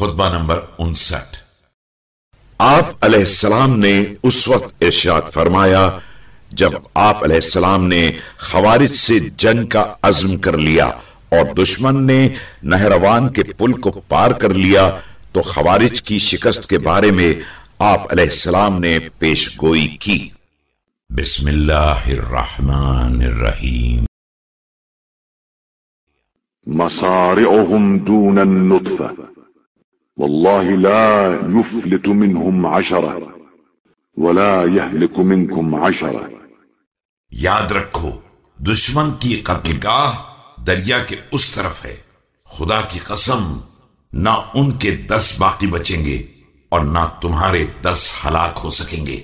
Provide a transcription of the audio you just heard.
خطبہ نمبر انسٹھ۔ آپ علیہ السلام نے اس وقت ارشاد فرمایا جب آپ علیہ السلام نے خوارج سے جنگ کا عزم کر لیا اور دشمن نے نہروان کے پل کو پار کر لیا تو خوارج کی شکست کے بارے میں آپ علیہ السلام نے پیش گوئی کی۔ بسم اللہ الرحمن الرحیم۔ مصارعهم دون النطفة والله لا يفلت منهم عشرة ولا يهلك منكم عشرة. یاد رکھو، دشمن کی قتل گاہ دریا کے اس طرف ہے۔ خدا کی قسم، نہ ان کے دس باقی بچیں گے اور نہ تمہارے دس ہلاک ہو سکیں گے۔